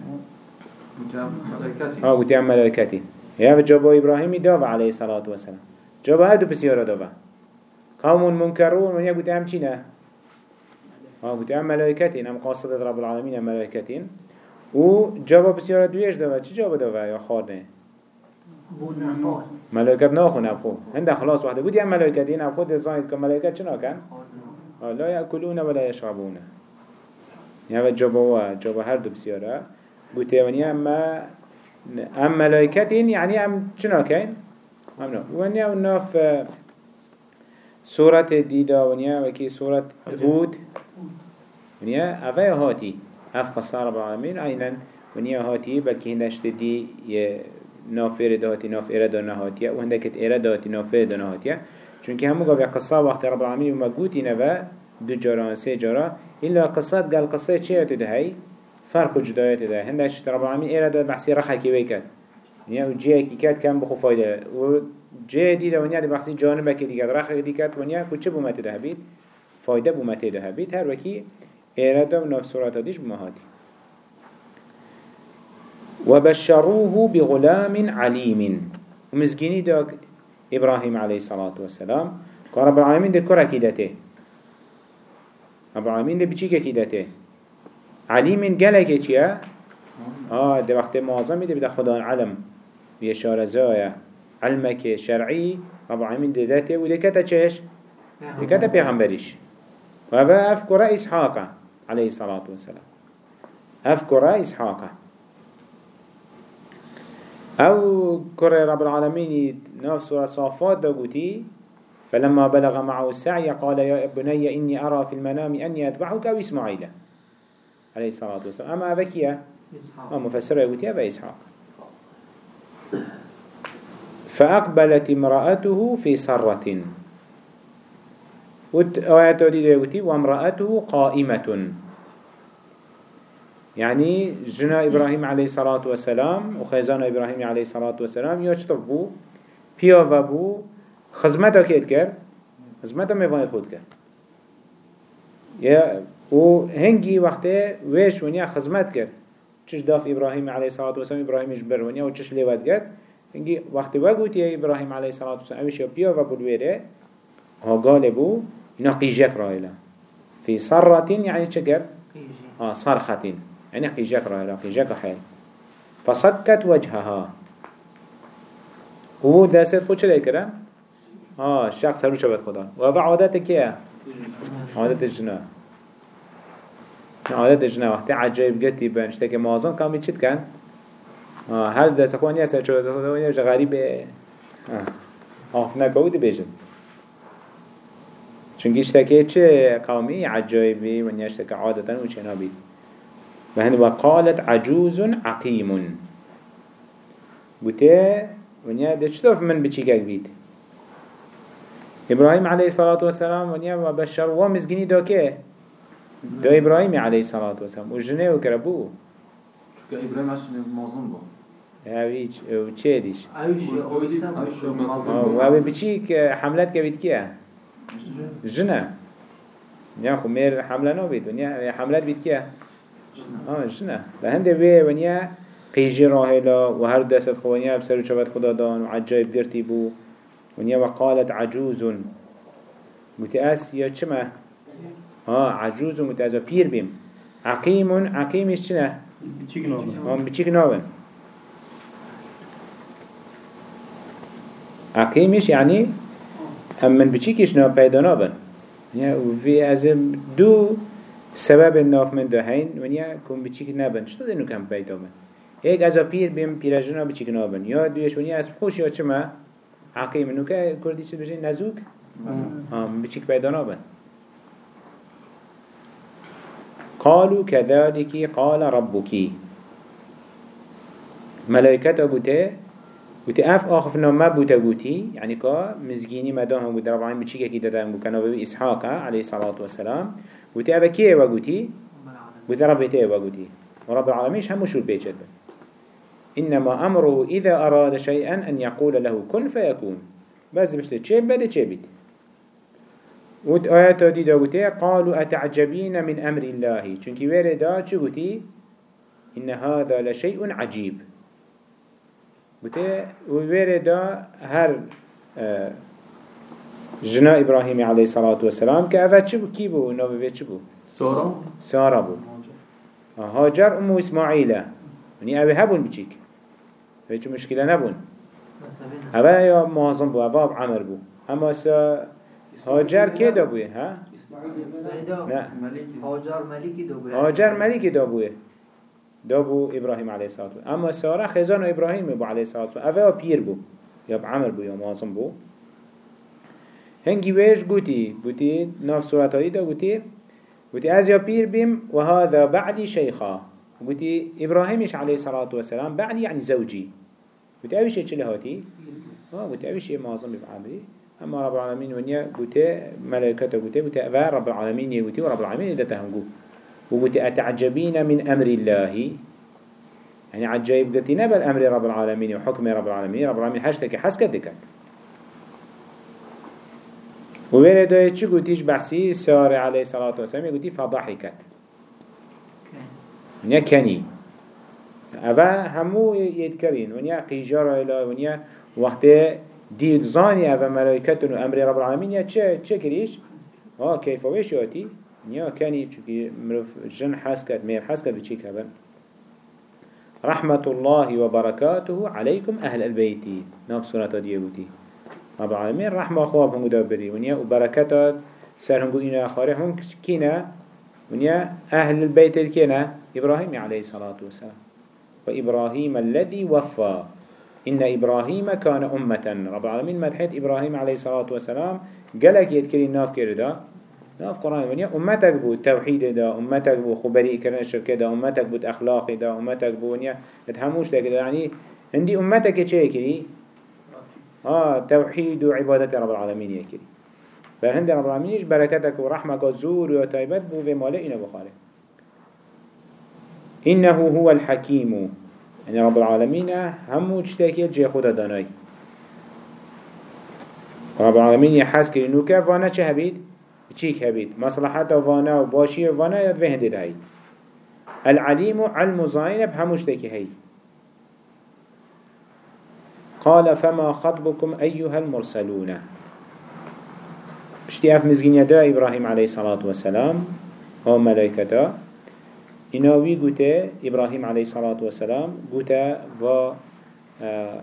S1: ها قلت ام ملائكتي يا جابا إبراهيم داوا عليه الصلاة والسلام. جابا هدو بسيارة داوا قوم منكرون. من يقول ام چينه ها قلت ام ملائكتين ام قاصد رب العالمين ام ملائكتين و جابا بسيارة دويش داوا چي جابا داوا يا خارنه؟ ملائكت ناخون ابخو هنده خلاص واحدة قلت ام ملائكتين ابخو دي زايد كملائكت چنا كان لا يأكلون ولا يشربون يعني جابوا جابوا هر دو بسيارة قلت ونيا أما أم ملائكتين يعني أم شنو كاين أم نو ونيا وناف سورة ديدا ونيا وكي سورة هود ونيا أفايا هاتي أف قصار العالمين عينا ونيا هاتي بلكي هندشت دي نافر دهاتی نافر دار نهاتیه. و هندکت ایره دهاتی نافر دار نهاتیه. چونکه همو گاوی قصه وقتی رب العالمین ما گوتی نوه دو جاران سه جارا الا قصه گل قصه چه یاد ده فرق و جدایت ده. شد رب العالمین ایره دار بحثی رخه کی ویکد یعنی جه کی کد کم بخو فایده. و جه دیده و نیاد بحثی جانبه که دیگد رخه کی کد و نیا کچه بومت ده بید فایده بومت ده بید هر وکی ایره دا ناف سرعت دیش بمهاتی وبشروه بغلام عليم. ومسكيني داك إبراهيم عليه الصلاة والسلام قال رب العالمين ده كرة رب العالمين ده بچي كيدته عليم جلك چيا آه ده وقت معظمي ده بده خدا علم. بيشار زايا علمك شرعي رب العالمين ده ذاته وده كتا چش؟ ده كتا پیغمبرش وهذا أفكر إسحاق عليه الصلاة والسلام. أفكر إسحاق أو كره رب العالمين نفس سورة صافات دقوتي فلما بلغ معه السعي قال يا ابني إني أرى في المنام أني أذبحك أو إسماعيل. عليه الصلاة والسلام. أما أبكيا أما مفسر يقول أبا إسحاق. فأقبلت امرأته في صرة. وآيات يقول وامرأته قائمة. يعني جنا إبراهيم عليه الصلاة والسلام وخيزان إبراهيم عليه الصلاة والسلام يجتب بو؟ بيوفا بو خزمتا كيت كر خزمتا ميفانت خود كر يا و هنگی وقتی ویش ونیا خدمت کرد. چش داف ابراهیم علیه الصلاة والسلام ابراهیمش بر ونیا و چش لیوت کرد. هنگی وقتی وگوت یا ابراهیم علیه الصلاة والسلام اوش و بلویره ها قال بو اینا قیجک رایلا في صرة يعني چكر آه صرخة يعني قيجك رایلا قيجك حيل. فصكت وجهها. هو دست خود چه کرد؟ آه شخص هرو شبت خدا؟ و عادت کیه؟ عادت جناه عادت اجنا وقتی عجایب گتی مازن کامی چید کن؟ هر دست خوانی هست چود خوانی هست غریبه. آف نکودی بیشن چون اشتكي چه قومي عجائبي من يشتكي عادة وچنا بيت وهن وقالت عجوز عقيم بوته ونيا چطف من بچيكك بيت إبراهيم عليه الصلاة والسلام ونيا وبشر ومزگيني داكه دا إبراهيم عليه الصلاة والسلام وجنه وكربو
S3: چون إبراهيم أصلا مازن بو
S1: هاویچ و چه دیش
S2: أيش أويسام
S1: و اوه بچیک حملت که بید کیه جنه نیا خو میر حمله نو ونیا حملت بید کیه آه به هنده وی ونیا پیجی راهلا و هر دست خوانیا بسر و چوبت خدا دان و عجایب گرتی بو. ونیا و قالت عجوز متأس یا چمه؟ آه عجوز و متأس پیر بیم. عقیم عقیمش چنه؟
S4: بچیک
S1: ناون. عقیمش یعنی هم من بچیکش نا پیدا ناون. یا وی از دو سبب ناف من ده هين ونیا کن بچیک نبن شتو دینو کم پیدا بن یک از پیر بیم پیرجنا بچیک نابن یا دویش ونیا از خوش یا چما عقیم نو که کردی چی بشه؟ نزوک؟ هم بچیک پیدا نابن قالوا كذلك قال ربك ملائكته قلت قلت اف آخفنا ما بوتا قلتي يعني كا مزجيني مدام قلت رب العالمين بچيكا كي دادام قلت كانوا بي إسحاق عليه الصلاة والسلام. قلت أبا كيه وقلتي قلت رب تيه وقلتي ورب العالمين هم شو البيتشت إنما أمره إذا أراد شيئا أن يقول له كن فيكون بس بشت تشيب بده تشيبت وت آيات دي داوتي قالوا أتعجبين من أمر الله چونكي ويري دا چو قلتي إن هذا لشيء عجيب قلتي ويري دا هر آه جنا إبراهيم عليه الصلاة والسلام كأفا چو كي بو؟ نوبة چو بو؟
S4: سارا
S1: سارة بو. هاجر أمو إسماعيل. يعني أبي هبون بچيك. فيش مشكلة نبون أبا يا معظم بو أبا عمر بو. أما سا هاجر كي دا بوه ها؟ لا
S2: هاجر دو باید
S1: هاجر ملك دا بوه دا بو إبراهيم عليه الصلاة والسلام أما سارة خزان إبراهيم بو عليه الصلاة والسلام أفا بير بو. يا عمر بو يا معظم بو. هنگی ویش گوتی؟ گوتی ناف صورت هایی دا گوتی؟ گوتی از یا پیر بیم و هذا بعدی شیخا. گوتی ابراهیمش علیه الصلاة والسلام بعدی یعنی زوجی. گوتی اویش چلی هاتی؟ آه گوتی اویش معظم بعمری اما رب العالمين ونيا قوتي ملائكته قوتي أفا رب العالمين يقوتي ورب العالمين إذا تهنقو وقوتي أتعجبين من أمر الله. يعني عجائب قلتي نبل أمر رب العالمين وحكم رب العالمين رب العالمين حشتك حسك دكت وويرد دوية چي قوتيش بحثي سارة عليه الصلاة والسلام يقوتي فضحكت ونيا كني أفا همو يتكرين ونيا قيجارة إلى ونيا وقت ديد زاني أفا ملائكتن وأمر رب العالمين يا چه چه كريش ها كيف ويش ياتي نيا كني چوكي مروف جن حسكت مير حسكت بچي كبن رحمة الله وبركاته عليكم أهل البيت نفس سورة ديبوتي رب العالمين رحمة خواب هنگو دابري ونيا وبركاته سر هنگو إنا خاري هنگ كينا ونيا أهل البيت الكينا إبراهيم عليه الصلاة والسلام. وإبراهيم الذي وفى إن إبراهيم كان أمة. رب العالمين مدحت إبراهيم عليه الصلاة والسلام. قالك يذكري الناف كردا ناف قرآن. ونيا أمتك بو توحيد دا أمتك بو خبري كرن الشركة دا أمتك بو أخلاق دا أمتك بو ونيا تتهموش دا. يعني عندي أمتك چه آه توحيد وعبادة رب العالمين يكري فهند رب العالمين إيش بركتك ورحمك الزور وتايبت بو في مالئنا بخاري إنه هو الحكيم يعني رب العالمين همو تشتاكي جي خدا داناي رب العالمين يحس كري نوكا فانا چه هبيد؟ چيك هبيد مصلحة فانا وباشي فانا يد في هندد هاي العليم علم زاين بهمو تشتاكي هاي قال فما خطبكم أيها المرسلون. بشتي اف مزگین دا إبراهيم عليه الصلاة والسلام هو ملائكتا إناوي قوتا إبراهيم عليه الصلاة والسلام قوتا و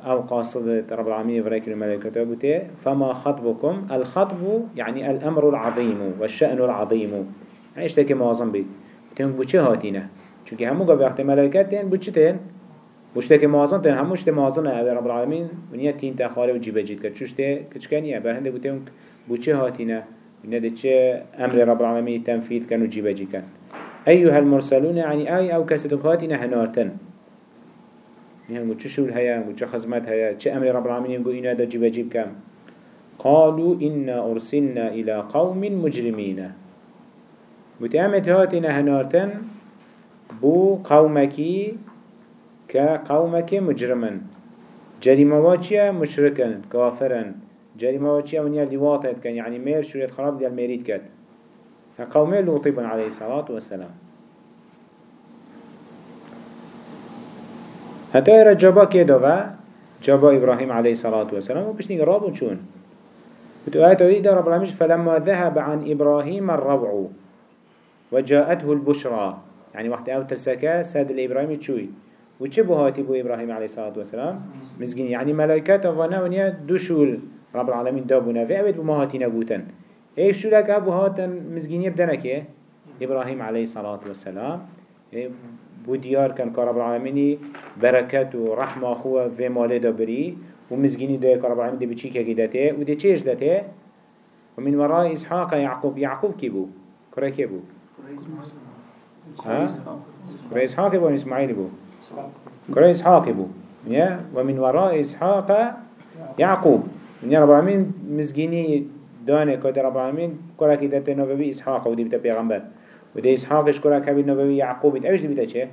S1: أو قاصد رب العالمين فريك الملائكة قوتا فما خطبكم الخطب يعني الأمر العظيم والشأن العظيم يعني اشتكي معظم بيت تهم بوچه هاتينا چونك همو قبل وقت ملائكات تين بوچه وشتكي معظم تين همو اشتكي معظم أبي رب العالمين ونيا تين تخاري وجيبه جيد كد شوشتي كچكانيا برهنده قوتا بوچه هاتينا ونده چه أمر رب العالمين تنفيذ كان وجيبه جيد كان أيها المرسلون يعني أي أو كسدك هاتنا هنارتن يعني چه شول هيا چه خزمت هيا چه أمر رب العالمين يقول إنا دا جيب جيب كم قالوا إنا أرسلنا إلى قوم مجرمين متأمت هاتنا هنارتن بو قومكي كقومك مجرما جريمة واتشيا مشركا كافرا جريمة واتشيا ونيا لواطت كان يعني مير شريط خراب ديال ميريت كات قومي لوط عليه الصلاة والسلام حتى جابا كده جابا إبراهيم عليه الصلاة والسلام وبش نقرابون شون بتقولت إذا رب العالمين فلما ذهب عن إبراهيم الروع وجاءته البشرى. يعني وقت أو ترسكا ساد الإبراهيمي تشوي وچه بو هاتي بو إبراهيم عليه الصلاة والسلام؟ مزجين يعني ملائكات ونيا دو شول رب العالمين دابونا في أبد بما هاتي نبوتن. إيه شولك ابو هاتن مزجيني بدنك إبراهيم عليه الصلاة والسلام. إيه بو ديار كان كرب العالمين بركات ورحمة أخوة في مالي دبري ومزجيني ده كرب العالمين دي بتشيك كدته ودي تشيش دته ومن وراء إسحاق يعقوب يعقوب كيبو كره كيبو ها؟ كره إسحاق بو إسماعيل بو. كره إسحاق بو يا ومن وراء إسحاق يعقوب من رب العالمين مزجيني دانه كده رب العالمين كره كدته نبي إسحاق ودي بتا بيغمبر وده إسحاقش كره كبير نبي يعقوب إيش دي بتا چه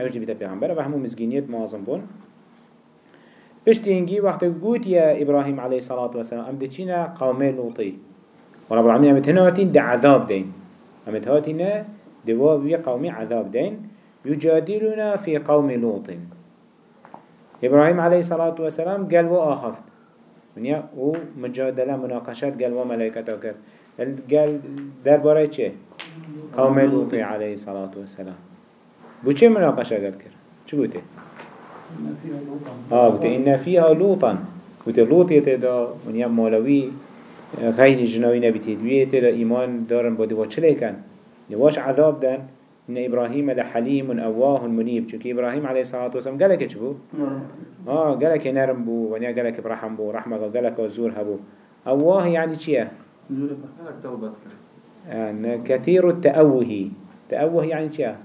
S1: إيش دي بتا بيغمبر وهمو مزجينيت معظم بون بشتينجي وقت قوت يا إبراهيم عليه الصلاة والسلام أم دچينا قومي لوطي ورب العالمين أمت هناتين ده عذاب دين أمت هاتين دوا بي قومي عذاب دين يجادلنا في قوم لوط. إبراهيم عليه الصلاة والسلام قال وآخفت. من يا ومجادلة مناقشات قال وملائكته كر قال. در باري چه؟ قوم لوط عليه الصلاة والسلام. بو چه مناقشة قال كر چه قلت آه قلت إن فيها لوطا. قلت لوط يتدا من يا مولوي غير جناوي نبي تدوية تدا إيمان دارن بودي وچلي كان يواش عذاب دان إن إبراهيم لحليم أواه منيب. چونك إبراهيم عليه الصلاة والسلام؟ قالك چبو؟ آه قالك نرم بو ونيا قالك برحم بو رحمة قالك وزور هبو. أواه يعني چيه؟
S3: توبة
S1: يعني كثير التأوه. تأوه يعني چيه؟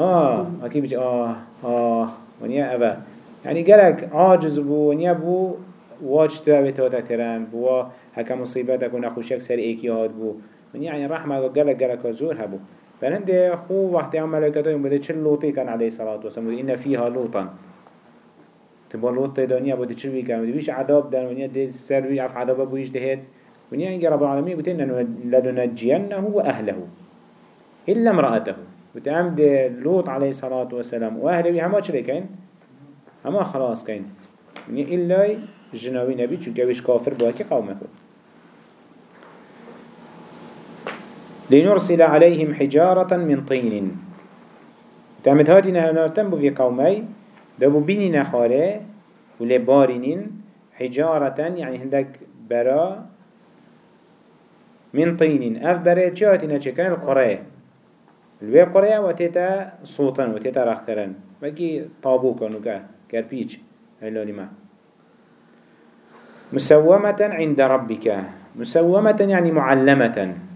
S1: آه أكيد بيجي آه آه ونيا أبا. يعني قالك عاجز بو ونيا بو واج تو اوه تاتا کرن بوا هکا مصیبت اکو نخوشک سر ایکی هاد بو. من يعني رحمة گلک گلک زور هبو. فهنده خو وقتی هم ملائکتا يوم بده چل لوطي كان عليه الصلاة والسلام إن فيها لوطا. تبا لوط دانيا بده چل بي كان بيش عذاب دان ونيا دي سر بي عف عذاب بويش دهت ونيا إنجا رب العالمين بتنا لننجينه وأهله إلا امرأته. وتعمد لوط عليه الصلاة والسلام وأهله هما چلي كين هما خلاص كين. إلا جناوي نبي چون كويش كافر بواكي قومه. لنرسل عليهم حجارة من طين. تعمد نهاناتن بو في قومي دابو بيني نخاره ولبارنين حجارة يعني هندك برا من طين اف برا چهاتي نچكن القرية. الوي قرية وتيتا صوتن وتيتا رخترن وكي طابوكا نوكا كربيج. هلوني ما مسومة عند ربك. مسومة يعني معلمة.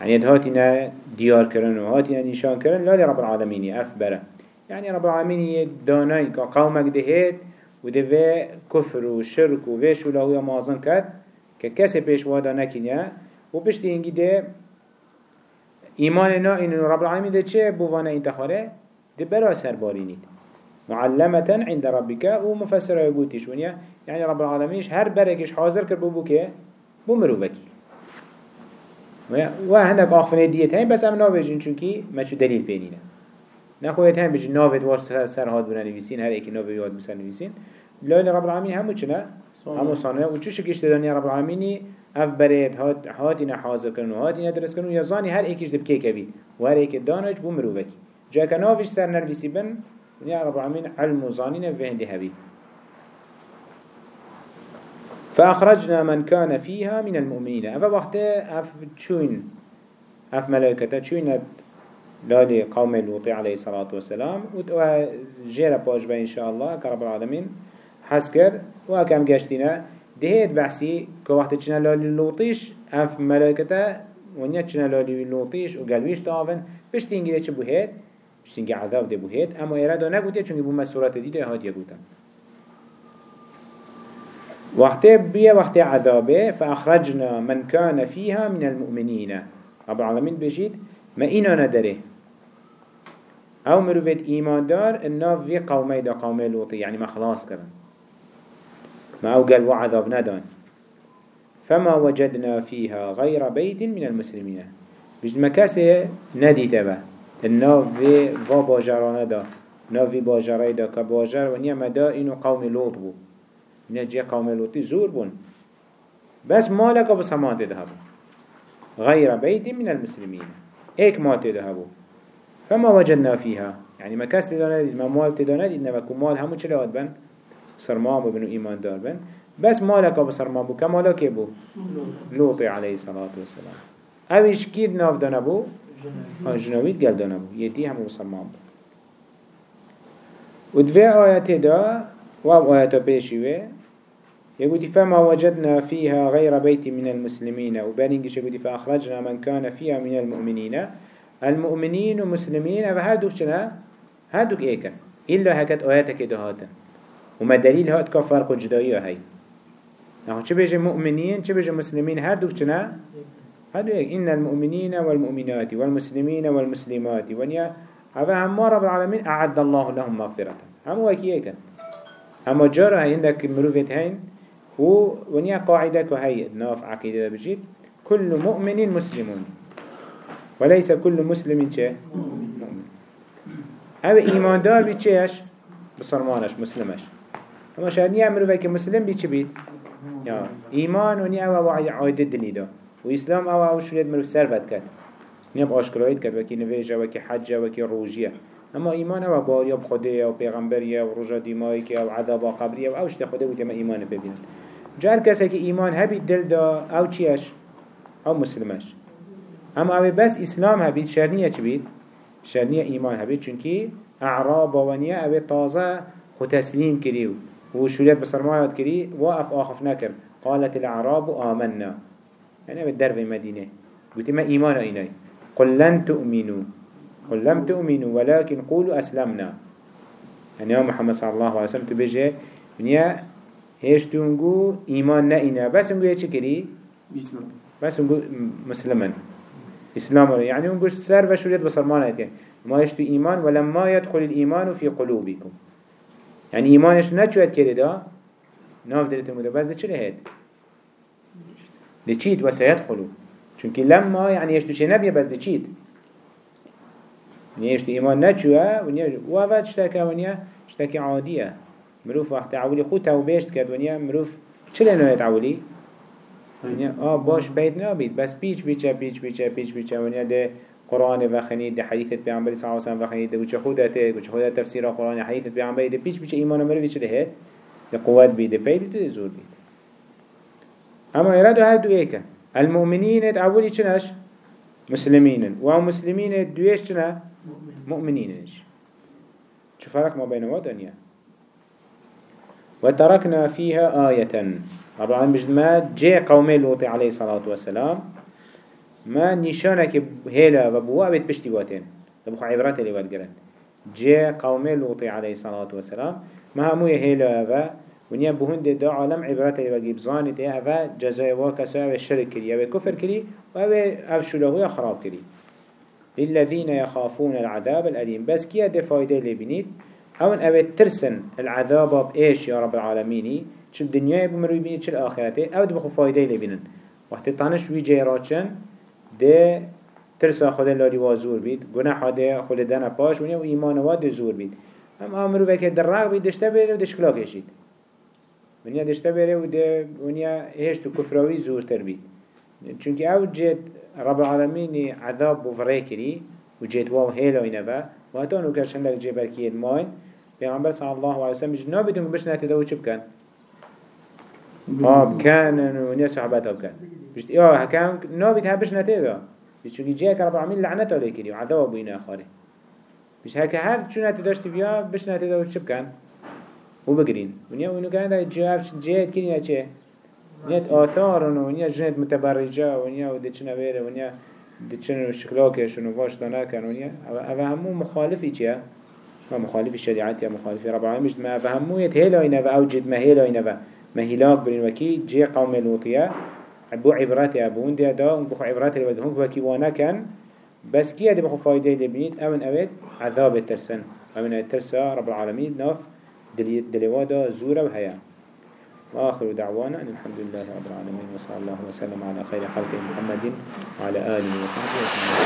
S1: يعني هاتنا ديار كرن وهاتنا نشان كرن لا لرب العالمين أفبره يعني رب العالمين داناي كقومك دهيت ودفع كفر وشرك وفيش ولا هو مازن كد ككسي بيش وادا نكينيا وبشتي انجي ده إيماننا إن رب العالمين ده چه؟ بوانا انتخاره؟ ده برا سربارينيد معلمة عند ربك ومفسره يقولتش ونيا يعني رب العالمين هر بركش حاضر كر بو كه بو مروفكي و هندك آخفنه ديت هين بس ام ناوجين چونكي ما چو دليل بينينه نخويت هم بجي ناوت واش سر هاد بنا نويسين هر ايكي ناوت ياد بسر نويسين لأن رب العالمين همو چنا همو صانه و چو شكش تداني رب العالمين اف بريد هات هاتينا حاضر كرن و هاتينا درس كرن و يزاني هر ايكيش دب كي كبي و هر ايكي دانج بو مروفكي جا كناوش سر نرويسي بن يا رب العالمين علم وظانين في هندي هبي فأخرجنا من كان فيها من المؤمنين. أفا وقت أف تشوين أف ملائكة تشوين لالي قوم لوطي عليه الصلاة والسلام. وجيرا باش إن شاء الله كرب العالمين حسكر وكم قشتنا دهيت بحسي كوقت تشنا لالي لوطيش أف ملائكة ونيا تشنا لالي لوطيش وقلبيش تافن بشتينجي ده چه بوهيت بشتينجي عذاب ده بوهيت أما إرادة نقوتي چونك بو مسورات دي ده هات يقوتن وقت بيه وقت عذابه فأخرجنا من كان فيها من المؤمنين رب العالمين بجيد ما إنا ندره أو مروفت إيمان دار إنا في قومي دا قومي لوطي يعني ما خلاص كرن ما أو قال وعذاب ندان. فما وجدنا فيها غير بيت من المسلمين بجد مكاسي ندي تبا إنا في فا باجران دا. نا في باجران دا كباجر ونيا دا إنو قوم لوط بو. نجي قوم لوطي زور بون بس مالك بس همات ذهبوا غير بيت من المسلمين ايك مات ذهبوا فما وجدنا فيها يعني ما كاس تدانا دي ما مال تدانا دي إنما كو مال همو چلوات بن بسرمان بو بنو إيمان دار بن بس مالك بسرمان بو كمالك بو لوطي عليه الصلاة والسلام اوش كيد ناف دانا بو جنويد قال دانا بو يتي همو بسرمان بو ودفع آيات دا واب آيات بيشيوه يقول فما وجدنا فيها غير بيت من المسلمين. وبانينجش يقول فأخرجنا من كان فيها من المؤمنين. المؤمنين ومسلمين هادوك شنا؟ هادوك إيكا. إلا هكت آياتك دهاتا وما دليل هات كفرق جدائي هاي. نحو چه بيجي مؤمنين چه بيجي مسلمين؟ هادوك شنا؟ هادو ايك إن المؤمنين والمؤمنات والمسلمين والمسلمات. ونيا هذا هم رب العالمين أعد الله لهم مغفرة. هم وكي إيكا. هم جارة عندك مروفت هين و ونيا قاعدة كهي ناف عقيدة بجيب كل مؤمن مسلم وليس كل مسلم چه مؤمن أو ايمان دار بي چهش بصرمانش مسلمش اما شاید نیا مروفه که مسلم بي چه بید یا ایمان و نیا أو عاید دنی دا و اسلام أو أو شرید مروف سرفت کرد نیا باشکرایت کرد وکی نویجه وکی حجه وکی روژیه اما ایمان أو بار یا بخده یا پیغمبر یا رجا دیمایی که أو عذاب قبری أو اوشت خده بود ما ایمان ببینن جار کسی که ایمان هبی دل دا أو چیش؟ أو مسلمش. اما أو بس اسلام هبید شرنیه چی بید؟ شرنیه ایمان هبید چونکی اعراب ونیا أو تازه خو تسلیم کریو و شوریت بسرمانات کری و اف آخف نکر. قالت الاعراب آمنا. يعني أو در مدینه. قلت ما ایمان اینای قل لن تؤمنوا قل لم تؤمنوا ولكن قولوا أسلمنا. يعني يا محمد صلى الله عليه وسلم تبجي ونيا هيش تونجو إيمان نئنا بس نقول يا كري؟ بس نقول مسلما. إسلام يعني نقول سر وشريط بصرمانة يعني ما يشتو إيمان ولما يدخل الإيمان في قلوبكم. يعني إيمانش نتشوت كري دا؟ ناف دلت المدى بس ده چره هيد ده چيت وسيدخلوا چونك لما يعني يشتو شي نبيه بس ده چيت. نيشت إيمان نچوه ونیا و اول چتاکه ونیا چتاکه عادیه مروف وقت عولی خود توبهشت کرد ونیا مروف چله نویت عولی؟ ونیا آه باش بيت نابید بس پیچ بیچه پیچ بیچه پیچ بیچه ونیا ده قرآن وخنید ده حدیثت پیامبری صلی الله علیه و وخنید ده وچه خودته وچه خودت تفسیر قرآن حدیثت پیامبری ده پیچ بیچه ایمان مروفی چله هست ده قوت بید ده پید ده زور بید أما ایرادو هر دو ایکه المؤمنین اولی چنش؟ مسلمين ومسلمين دويش چنه مؤمنينش شو فرق ما بين ودنيا وتركنا فيها آية طبعا مش ما جاء قوم لوط عليه الصلاة والسلام ما نشانك هلا وبوا بيت بشتي واتين تبخ عبرات اللي ودقرن جاء قوم لوط عليه الصلاة والسلام ما همو هلا و ونيا بهند دا عالم عبرات اللي وجيب زانت إيه جزاء واكسا الشرك كري أو كفر كري أو أو شلوه خراب كري للذين يخافون العذاب الأليم بس فايدة اللي بنيت هون أبي ترسن العذاب بإيش يا رب العالمين شو الدنيا بمروي بنيت شو الآخرة أو دي بخو فايدة اللي بنن وقت تانش وي جيراتشن دي ترسا خود اللي وازور بيت گناح ده خود دانا باش ونيا وإيمان واد زور بيت هم أمرو وكي درق بيت دشتا بيره ودشكلا كشيد ونيا دشتا بيره ودي ونيا هيش تو كفراوي زور تر بيت چونك أو جيت رب العالمين عذاب بفره كري وجيت واو هيلا ينبا وهتانو كرشن لك جبل كيد ماين پیغمبر صلى الله عليه وسلم مش نابدون بش نتدو چه بكن آب كان ونيا صحبات بكن مش يا هكان نابد هبش نتدو مش چونك جيك رب العالمين لعنت عليه كري وعذاب بينا آخره مش هكا هر چو نتداشت بيا بش نتدو چه بكن وبقرين. ونيا ونو كان دا جيت كري يا چه نيت آثار ونيا جنت متبرجة ونيا ودچنا بيرة ونيا دچنا شكلاكش ونواش تناكن ونيا. أبا همو مخالفي چيا ما مخالف الشريعة يا مخالف رب العالمين. ما فهمو يتهيلا و أوجد ما هيلا ينفا ما هلاك بلين وكي جي قوم لوطيا أبو عبرات أبو وندي دا بخو عبرات اللي بدهم وكي وأنا كان. بس كي هذا بخو فايدة اللي بنيت. أمن أبد عذاب الترسن أمن الترسى رب العالمين. ناف دلوادا زورة وهيا. وآخر دعوانا أن الحمد لله رب العالمين وصلى الله وسلم على خير خلق محمد وعلى آله وصحبه وسلم